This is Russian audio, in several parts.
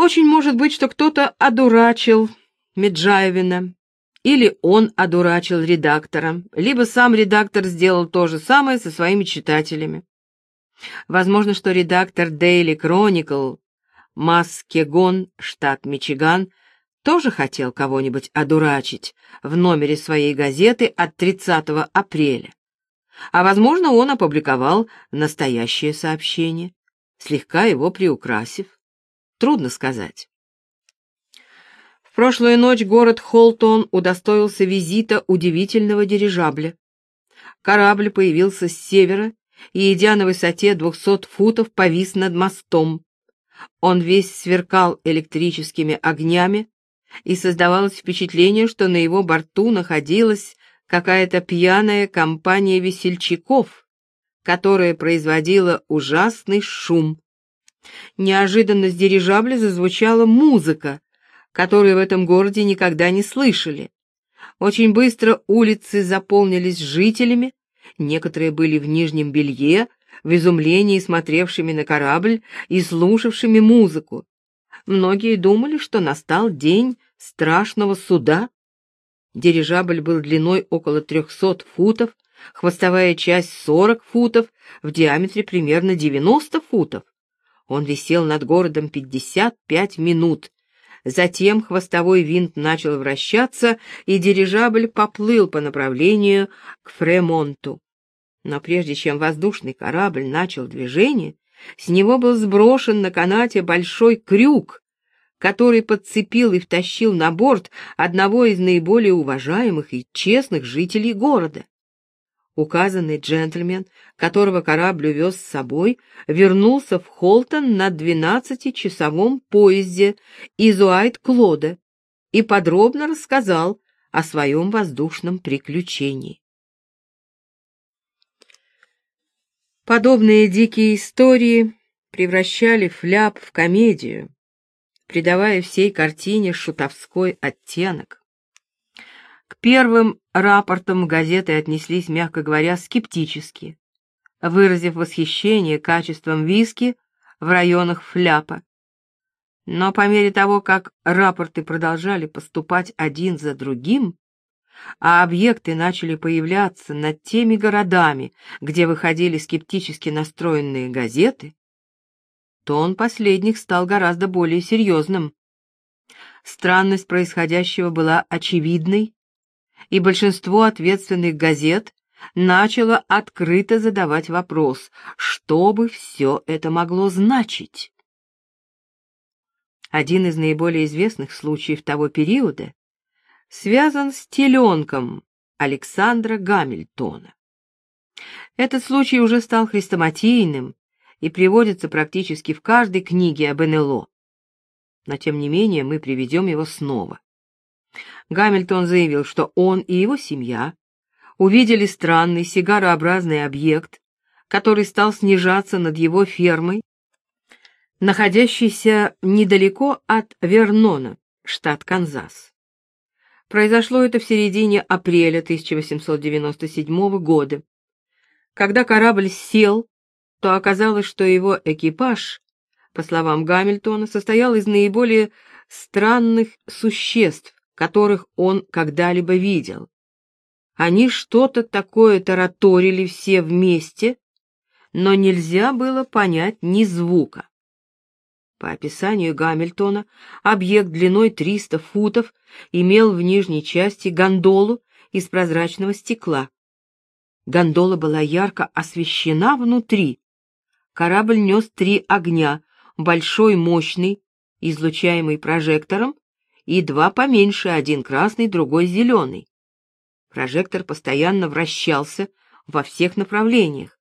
Очень может быть, что кто-то одурачил Меджаевина, или он одурачил редактора, либо сам редактор сделал то же самое со своими читателями. Возможно, что редактор Daily Chronicle Маскегон, штат Мичиган, тоже хотел кого-нибудь одурачить в номере своей газеты от 30 апреля. А, возможно, он опубликовал настоящее сообщение, слегка его приукрасив. Трудно сказать. В прошлую ночь город Холтон удостоился визита удивительного дирижабля. Корабль появился с севера и, идя на высоте 200 футов, повис над мостом. Он весь сверкал электрическими огнями, и создавалось впечатление, что на его борту находилась какая-то пьяная компания весельчаков, которая производила ужасный шум. Неожиданно с дирижабля зазвучала музыка, которую в этом городе никогда не слышали. Очень быстро улицы заполнились жителями, некоторые были в нижнем белье, в изумлении смотревшими на корабль и слушавшими музыку. Многие думали, что настал день страшного суда. Дирижабль был длиной около трехсот футов, хвостовая часть сорок футов, в диаметре примерно девяносто футов. Он висел над городом пятьдесят пять минут. Затем хвостовой винт начал вращаться, и дирижабль поплыл по направлению к Фремонту. Но прежде чем воздушный корабль начал движение, с него был сброшен на канате большой крюк, который подцепил и втащил на борт одного из наиболее уважаемых и честных жителей города. Указанный джентльмен, которого корабль увез с собой, вернулся в Холтон на двенадцатичасовом поезде из Уайт-Клода и подробно рассказал о своем воздушном приключении. Подобные дикие истории превращали фляп в комедию, придавая всей картине шутовской оттенок. К первым рапортам газеты отнеслись, мягко говоря, скептически, выразив восхищение качеством виски в районах фляпа. Но по мере того, как рапорты продолжали поступать один за другим, а объекты начали появляться над теми городами, где выходили скептически настроенные газеты, тон последних стал гораздо более серьезным. Странность происходящего была очевидной, и большинство ответственных газет начало открыто задавать вопрос, что бы все это могло значить. Один из наиболее известных случаев того периода связан с теленком Александра Гамильтона. Этот случай уже стал хрестоматийным и приводится практически в каждой книге об НЛО. Но тем не менее мы приведем его снова. Гамильтон заявил, что он и его семья увидели странный сигарообразный объект, который стал снижаться над его фермой, находящейся недалеко от Вернона, штат Канзас. Произошло это в середине апреля 1897 года. Когда корабль сел, то оказалось, что его экипаж, по словам Гамильтона, состоял из наиболее странных существ, которых он когда-либо видел. Они что-то такое тараторили все вместе, но нельзя было понять ни звука. По описанию Гамильтона, объект длиной 300 футов имел в нижней части гондолу из прозрачного стекла. Гондола была ярко освещена внутри. Корабль нес три огня, большой мощный, излучаемый прожектором, и два поменьше, один красный, другой зеленый. Прожектор постоянно вращался во всех направлениях.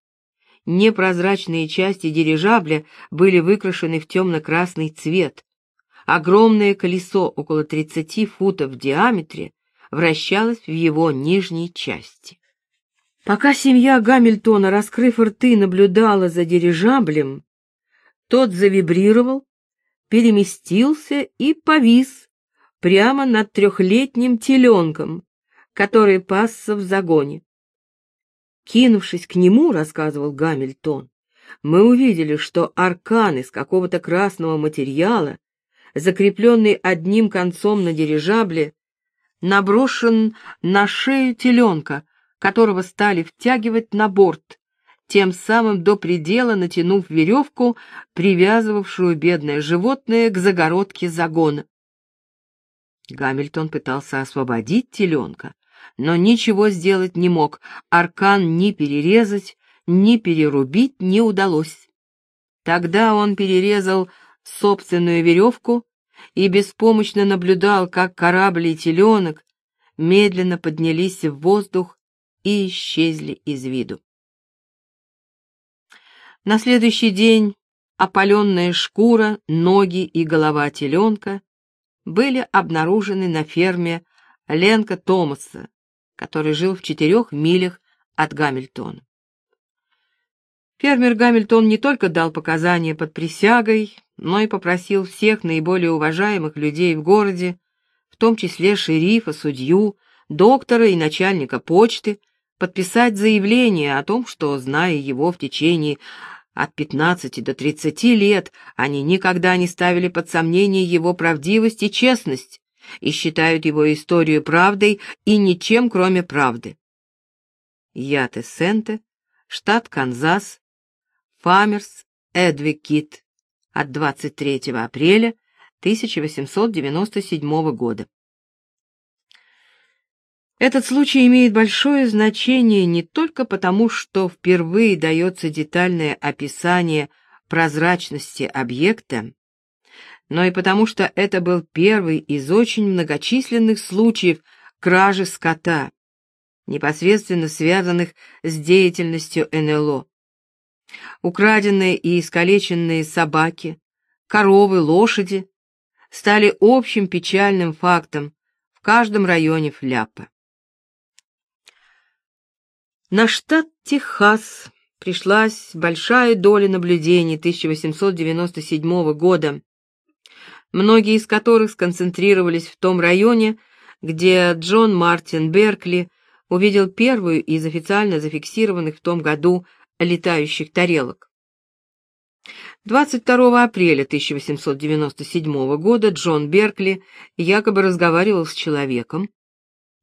Непрозрачные части дирижабля были выкрашены в темно-красный цвет. Огромное колесо около 30 футов в диаметре вращалось в его нижней части. Пока семья Гамильтона, раскрыв рты, наблюдала за дирижаблем, тот завибрировал, переместился и повис прямо над трехлетним теленком, который пасся в загоне. Кинувшись к нему, рассказывал Гамильтон, мы увидели, что аркан из какого-то красного материала закрепленный одним концом на дирижабле, наброшен на шею теленка, которого стали втягивать на борт, тем самым до предела натянув веревку, привязывавшую бедное животное к загородке загона. Гамильтон пытался освободить теленка, но ничего сделать не мог, аркан ни перерезать, ни перерубить не удалось. Тогда он перерезал собственную веревку и беспомощно наблюдал, как корабль и теленок медленно поднялись в воздух и исчезли из виду. На следующий день опаленная шкура, ноги и голова теленка были обнаружены на ферме Ленка Томаса, который жил в четырех милях от Гамильтона. Фермер Гамильтон не только дал показания под присягой, но и попросил всех наиболее уважаемых людей в городе, в том числе шерифа, судью, доктора и начальника почты, подписать заявление о том, что, зная его в течение от 15 до 30 лет, они никогда не ставили под сомнение его правдивость и честность и считают его историю правдой и ничем, кроме правды. Яте Сенте, штат Канзас, Фамерс Эдвикит от 23 апреля 1897 года. Этот случай имеет большое значение не только потому, что впервые дается детальное описание прозрачности объекта, но и потому, что это был первый из очень многочисленных случаев кражи скота, непосредственно связанных с деятельностью НЛО. Украденные и искалеченные собаки, коровы, лошади стали общим печальным фактом в каждом районе Фляпа. На штат Техас пришлась большая доля наблюдений 1897 года, многие из которых сконцентрировались в том районе, где Джон Мартин Беркли увидел первую из официально зафиксированных в том году летающих тарелок. 22 апреля 1897 года Джон Беркли якобы разговаривал с человеком,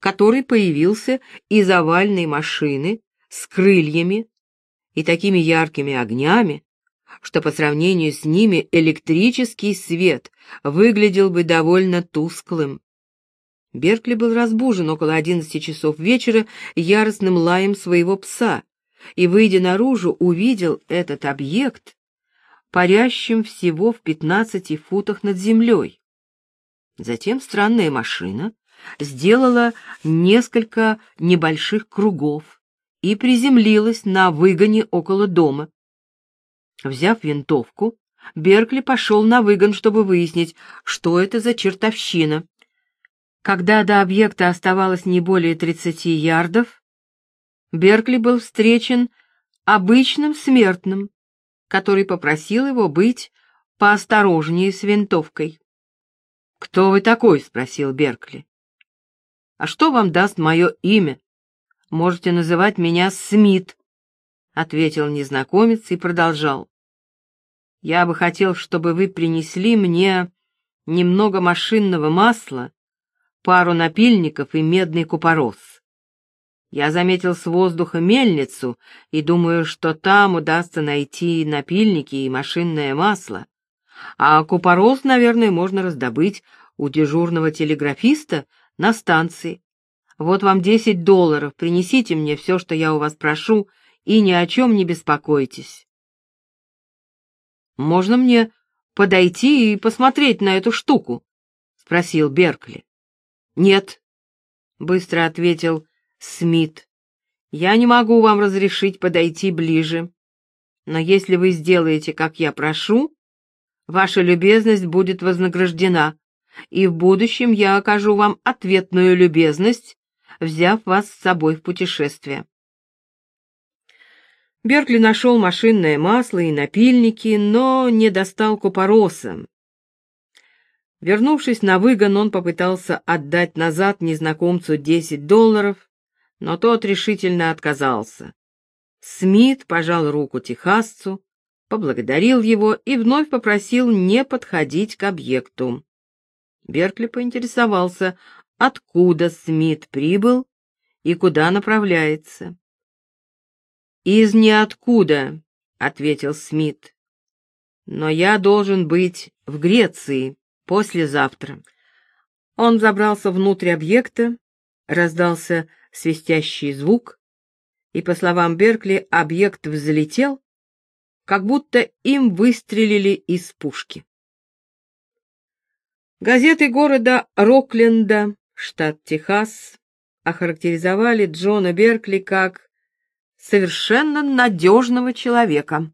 который появился из овальной машины с крыльями и такими яркими огнями, что по сравнению с ними электрический свет выглядел бы довольно тусклым. Беркли был разбужен около одиннадцати часов вечера яростным лаем своего пса и, выйдя наружу, увидел этот объект парящим всего в пятнадцати футах над землей. Затем странная машина сделала несколько небольших кругов и приземлилась на выгоне около дома. Взяв винтовку, Беркли пошел на выгон, чтобы выяснить, что это за чертовщина. Когда до объекта оставалось не более 30 ярдов, Беркли был встречен обычным смертным, который попросил его быть поосторожнее с винтовкой. «Кто вы такой?» — спросил Беркли. «А что вам даст мое имя? Можете называть меня Смит», — ответил незнакомец и продолжал. «Я бы хотел, чтобы вы принесли мне немного машинного масла, пару напильников и медный купорос. Я заметил с воздуха мельницу и думаю, что там удастся найти напильники и машинное масло. А купорос, наверное, можно раздобыть у дежурного телеграфиста на станции. Вот вам десять долларов, принесите мне все, что я у вас прошу, и ни о чем не беспокойтесь. «Можно мне подойти и посмотреть на эту штуку?» — спросил Беркли. «Нет», — быстро ответил Смит. «Я не могу вам разрешить подойти ближе, но если вы сделаете, как я прошу, ваша любезность будет вознаграждена, и в будущем я окажу вам ответную любезность, взяв вас с собой в путешествие. Беркли нашел машинное масло и напильники, но не достал купороса. Вернувшись на выгон, он попытался отдать назад незнакомцу 10 долларов, но тот решительно отказался. Смит пожал руку техасцу, поблагодарил его и вновь попросил не подходить к объекту. Беркли поинтересовался, откуда Смит прибыл и куда направляется. «Из ниоткуда», — ответил Смит. «Но я должен быть в Греции послезавтра». Он забрался внутрь объекта, раздался свистящий звук, и, по словам Беркли, объект взлетел, как будто им выстрелили из пушки. Газеты города Рокленда, штат Техас, охарактеризовали Джона Беркли как совершенно надежного человека.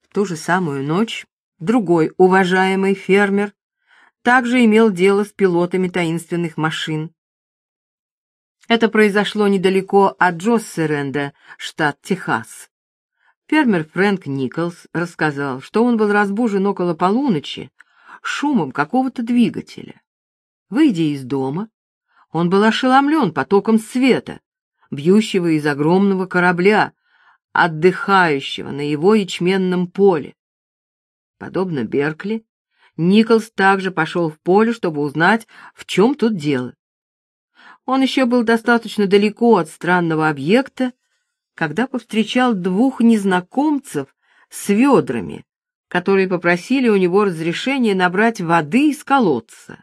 В ту же самую ночь другой уважаемый фермер также имел дело с пилотами таинственных машин. Это произошло недалеко от Джоссеренда, штат Техас. Фермер Фрэнк Николс рассказал, что он был разбужен около полуночи шумом какого-то двигателя. Выйдя из дома, он был ошеломлен потоком света, бьющего из огромного корабля, отдыхающего на его ячменном поле. Подобно Беркли, Николс также пошел в поле, чтобы узнать, в чем тут дело. Он еще был достаточно далеко от странного объекта, когда повстречал двух незнакомцев с ведрами, которые попросили у него разрешения набрать воды из колодца.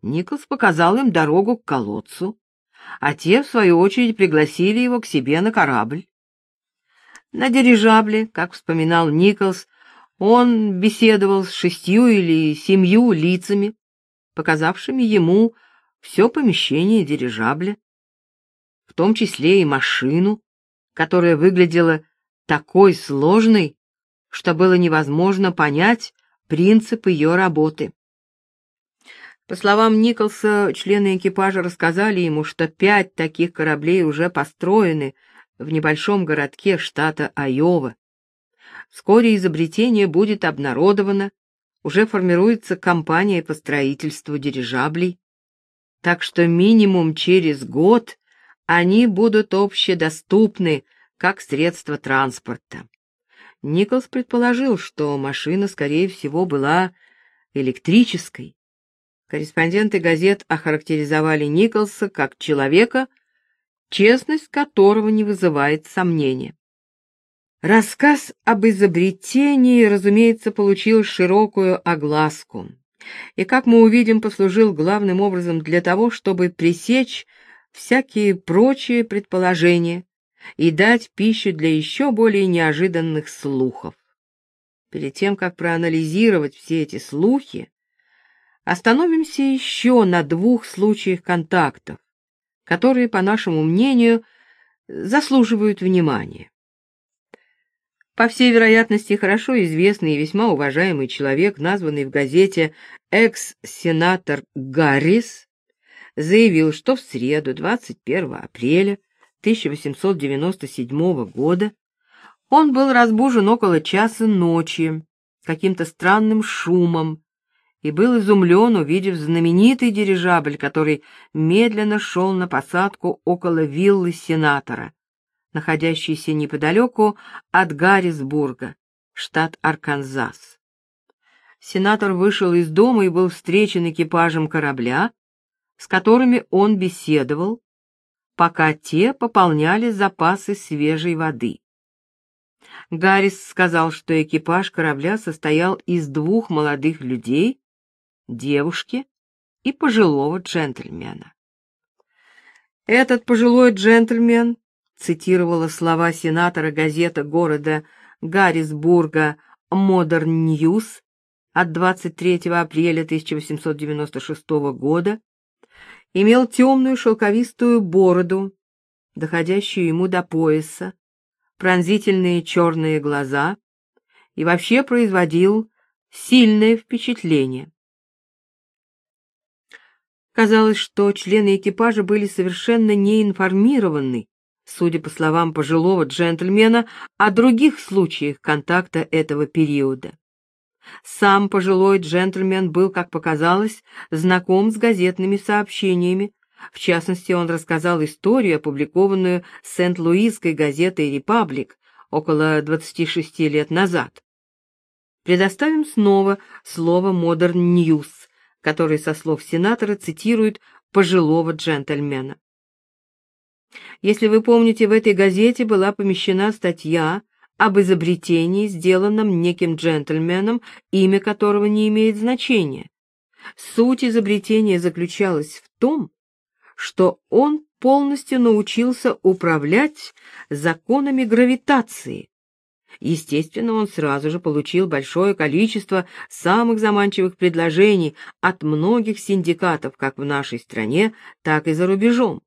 Николс показал им дорогу к колодцу, а те, в свою очередь, пригласили его к себе на корабль. На дирижабле, как вспоминал Николс, он беседовал с шестью или семью лицами, показавшими ему все помещение дирижабля, в том числе и машину, которая выглядела такой сложной, что было невозможно понять принцип ее работы. По словам Николса, члены экипажа рассказали ему, что пять таких кораблей уже построены в небольшом городке штата Айова. Вскоре изобретение будет обнародовано, уже формируется компания по строительству дирижаблей, так что минимум через год они будут общедоступны как средство транспорта. Николс предположил, что машина, скорее всего, была электрической, Корреспонденты газет охарактеризовали Николса как человека, честность которого не вызывает сомнения. Рассказ об изобретении, разумеется, получил широкую огласку, и, как мы увидим, послужил главным образом для того, чтобы пресечь всякие прочие предположения и дать пищу для еще более неожиданных слухов. Перед тем, как проанализировать все эти слухи, Остановимся еще на двух случаях контактов, которые, по нашему мнению, заслуживают внимания. По всей вероятности, хорошо известный и весьма уважаемый человек, названный в газете экс-сенатор Гаррис, заявил, что в среду, 21 апреля 1897 года, он был разбужен около часа ночи каким-то странным шумом, и был изумлен, увидев знаменитый дирижабль, который медленно шел на посадку около виллы сенатора, находящейся неподалеку от Гаррисбурга, штат Арканзас. Сенатор вышел из дома и был встречен экипажем корабля, с которыми он беседовал, пока те пополняли запасы свежей воды. Гаррис сказал, что экипаж корабля состоял из двух молодых людей, девушки и пожилого джентльмена. Этот пожилой джентльмен, цитировала слова сенатора газета города Гаррисбурга Modern News от 23 апреля 1896 года, имел темную шелковистую бороду, доходящую ему до пояса, пронзительные черные глаза и вообще производил сильное впечатление. Казалось, что члены экипажа были совершенно не информированы, судя по словам пожилого джентльмена, о других случаях контакта этого периода. Сам пожилой джентльмен был, как показалось, знаком с газетными сообщениями. В частности, он рассказал историю, опубликованную Сент-Луисской газетой «Репаблик» около 26 лет назад. Предоставим снова слово Modern News, который, со слов сенатора, цитирует пожилого джентльмена. Если вы помните, в этой газете была помещена статья об изобретении, сделанном неким джентльменом, имя которого не имеет значения. Суть изобретения заключалась в том, что он полностью научился управлять законами гравитации. Естественно, он сразу же получил большое количество самых заманчивых предложений от многих синдикатов как в нашей стране, так и за рубежом.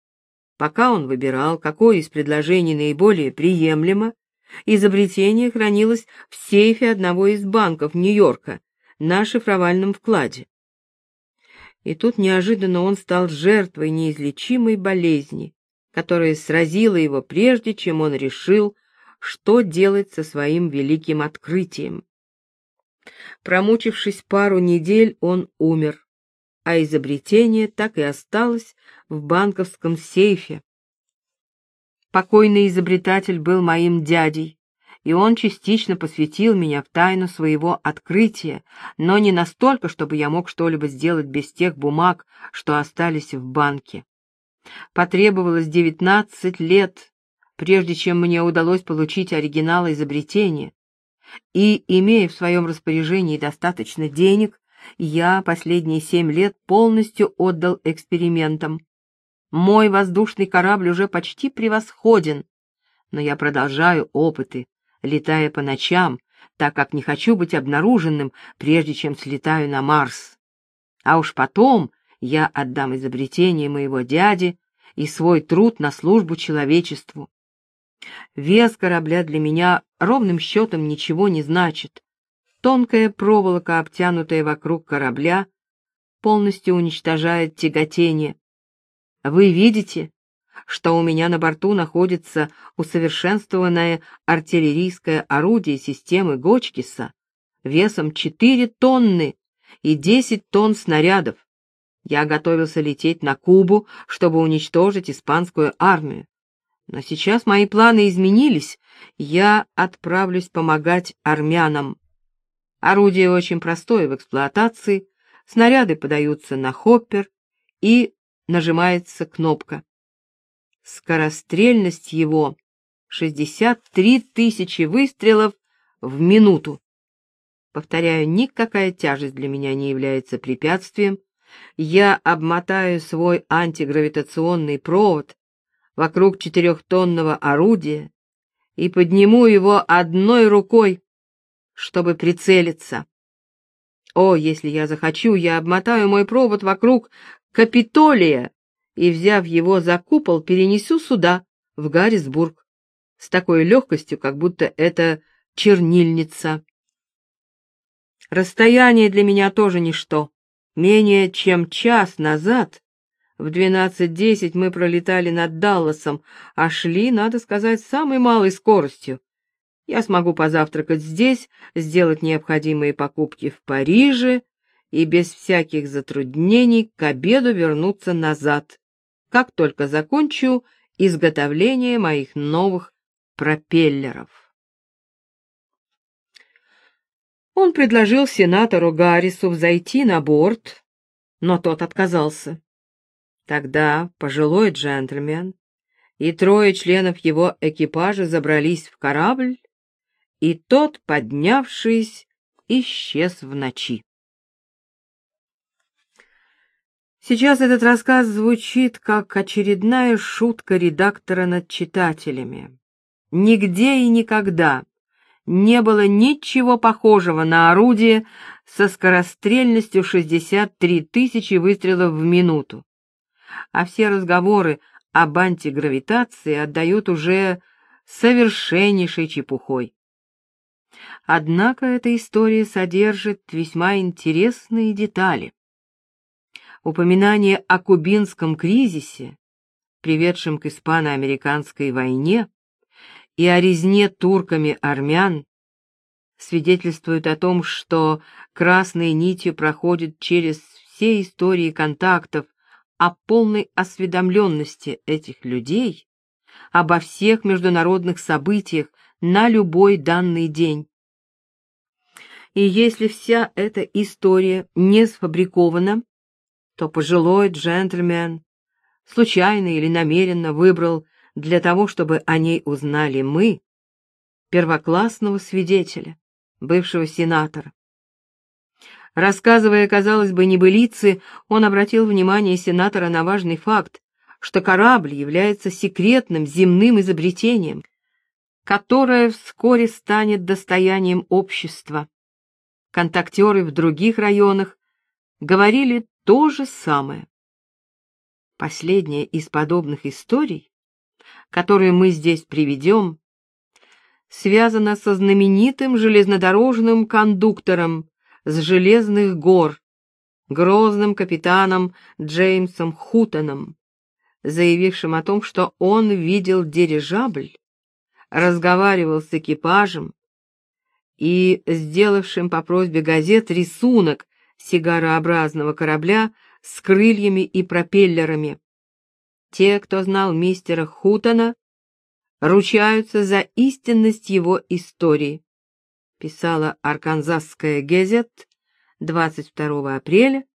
Пока он выбирал, какое из предложений наиболее приемлемо, изобретение хранилось в сейфе одного из банков Нью-Йорка на шифровальном вкладе. И тут неожиданно он стал жертвой неизлечимой болезни, которая сразила его прежде, чем он решил, что делать со своим великим открытием. Промучившись пару недель, он умер, а изобретение так и осталось в банковском сейфе. Покойный изобретатель был моим дядей, и он частично посвятил меня в тайну своего открытия, но не настолько, чтобы я мог что-либо сделать без тех бумаг, что остались в банке. Потребовалось девятнадцать лет, прежде чем мне удалось получить оригинал изобретения. И, имея в своем распоряжении достаточно денег, я последние семь лет полностью отдал экспериментам. Мой воздушный корабль уже почти превосходен, но я продолжаю опыты, летая по ночам, так как не хочу быть обнаруженным, прежде чем слетаю на Марс. А уж потом я отдам изобретение моего дяди и свой труд на службу человечеству. Вес корабля для меня ровным счетом ничего не значит. Тонкая проволока, обтянутая вокруг корабля, полностью уничтожает тяготение. Вы видите, что у меня на борту находится усовершенствованное артиллерийское орудие системы Гочкиса весом 4 тонны и 10 тонн снарядов. Я готовился лететь на Кубу, чтобы уничтожить испанскую армию. Но сейчас мои планы изменились, я отправлюсь помогать армянам. Орудие очень простое в эксплуатации, снаряды подаются на хоппер и нажимается кнопка. Скорострельность его 63 тысячи выстрелов в минуту. Повторяю, никакая тяжесть для меня не является препятствием. Я обмотаю свой антигравитационный провод вокруг четырехтонного орудия и подниму его одной рукой, чтобы прицелиться. О, если я захочу, я обмотаю мой провод вокруг Капитолия и, взяв его за купол, перенесу сюда, в Гаррисбург, с такой легкостью, как будто это чернильница. Расстояние для меня тоже ничто. Менее чем час назад, в 12.10 мы пролетали над Далласом, а шли, надо сказать, самой малой скоростью. Я смогу позавтракать здесь, сделать необходимые покупки в Париже и без всяких затруднений к обеду вернуться назад как только закончу изготовление моих новых пропеллеров. Он предложил сенатору Гаррису взойти на борт, но тот отказался. Тогда пожилой джентльмен и трое членов его экипажа забрались в корабль, и тот, поднявшись, исчез в ночи. Сейчас этот рассказ звучит как очередная шутка редактора над читателями. Нигде и никогда не было ничего похожего на орудие со скорострельностью 63 тысячи выстрелов в минуту. А все разговоры об антигравитации отдают уже совершеннейшей чепухой. Однако эта история содержит весьма интересные детали упоминание о кубинском кризисе, приведшем к испано-американской войне, и о резне турками армян, свидетельствует о том, что красной нитью проходит через все истории контактов о полной осведомленности этих людей обо всех международных событиях, на любой данный день. И если вся эта история не сфабрикована, то пожилой джентльмен случайно или намеренно выбрал для того, чтобы о ней узнали мы, первоклассного свидетеля, бывшего сенатора. Рассказывая, казалось бы, небылицы, он обратил внимание сенатора на важный факт, что корабль является секретным земным изобретением, которое вскоре станет достоянием общества. Контактеры в других районах говорили то же самое. Последняя из подобных историй, которую мы здесь приведем, связана со знаменитым железнодорожным кондуктором с железных гор, грозным капитаном Джеймсом Хутоном, заявившим о том, что он видел дирижабль, разговаривал с экипажем и сделавшим по просьбе газет рисунок сигарообразного корабля с крыльями и пропеллерами. Те, кто знал мистера Хутона, ручаются за истинность его истории, писала Арканзасская газет 22 апреля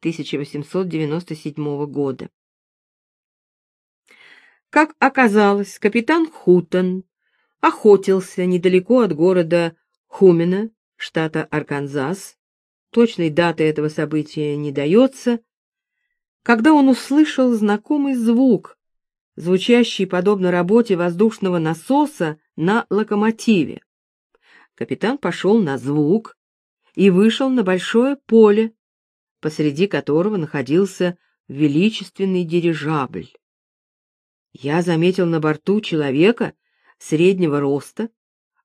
1897 года. Как оказалось, капитан Хутон охотился недалеко от города Хумена, штата Арканзас. Точной даты этого события не дается, когда он услышал знакомый звук, звучащий подобно работе воздушного насоса на локомотиве. Капитан пошел на звук и вышел на большое поле, посреди которого находился величественный дирижабль. Я заметил на борту человека среднего роста,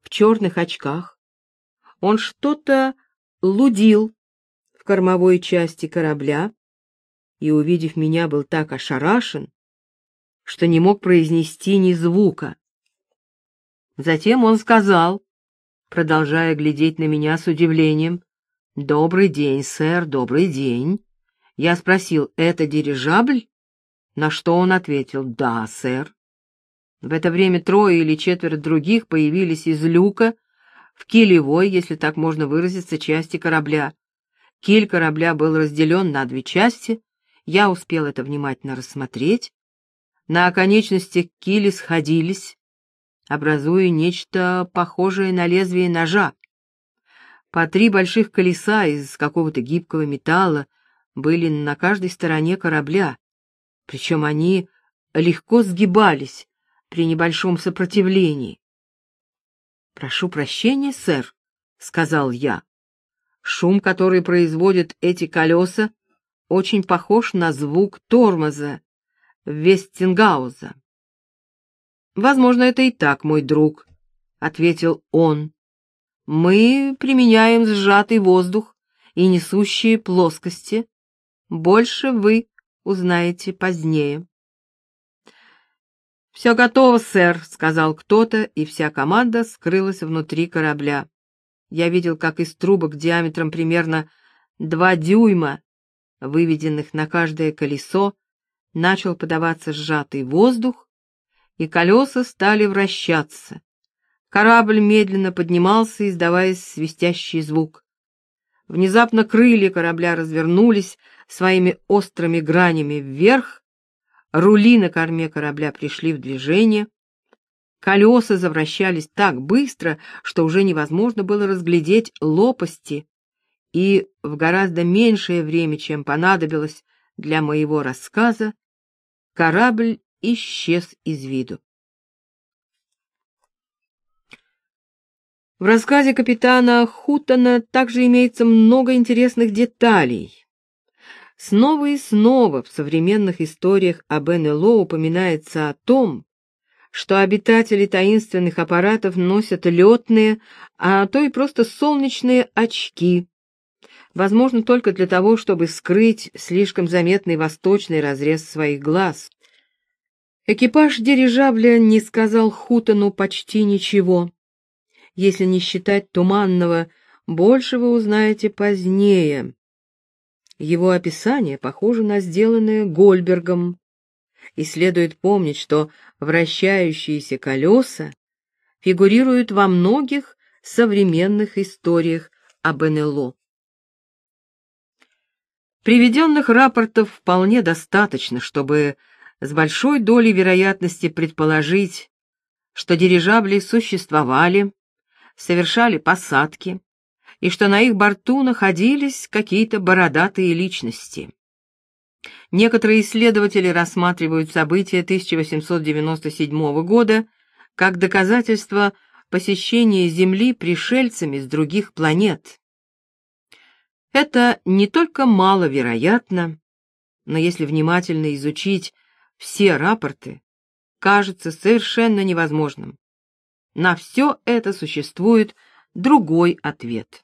в черных очках. Он что-то лудил кормовой части корабля и, увидев меня, был так ошарашен, что не мог произнести ни звука. Затем он сказал, продолжая глядеть на меня с удивлением, «Добрый день, сэр, добрый день». Я спросил, «Это дирижабль?» На что он ответил, «Да, сэр». В это время трое или четверо других появились из люка в килевой, если так можно выразиться, части корабля. Киль корабля был разделен на две части, я успел это внимательно рассмотреть, на оконечностях кили сходились, образуя нечто похожее на лезвие ножа. По три больших колеса из какого-то гибкого металла были на каждой стороне корабля, причем они легко сгибались при небольшом сопротивлении. «Прошу прощения, сэр», — сказал я. «Шум, который производят эти колеса, очень похож на звук тормоза, Вестингауза. Возможно, это и так, мой друг, ответил он. Мы применяем сжатый воздух и несущие плоскости. Больше вы узнаете позднее. «Все готово, сэр», — сказал кто-то, и вся команда скрылась внутри корабля. Я видел, как из трубок диаметром примерно два дюйма, выведенных на каждое колесо, начал подаваться сжатый воздух, и колеса стали вращаться. Корабль медленно поднимался, издавая свистящий звук. Внезапно крылья корабля развернулись своими острыми гранями вверх, рули на корме корабля пришли в движение, колеса завращались так быстро, что уже невозможно было разглядеть лопасти, и в гораздо меньшее время, чем понадобилось для моего рассказа, корабль исчез из виду. В рассказе капитана Хутона также имеется много интересных деталей. Снова и снова в современных историях об НЛО упоминается о том, что обитатели таинственных аппаратов носят летные, а то и просто солнечные очки, возможно, только для того, чтобы скрыть слишком заметный восточный разрез своих глаз. Экипаж дирижабля не сказал Хутону почти ничего. Если не считать туманного, больше вы узнаете позднее. Его описание похоже на сделанное Гольбергом. И следует помнить, что вращающиеся колеса фигурируют во многих современных историях об НЛО. Приведенных рапортов вполне достаточно, чтобы с большой долей вероятности предположить, что дирижабли существовали, совершали посадки, и что на их борту находились какие-то бородатые личности. Некоторые исследователи рассматривают события 1897 года как доказательство посещения Земли пришельцами с других планет. Это не только маловероятно, но если внимательно изучить все рапорты, кажется совершенно невозможным. На все это существует другой ответ.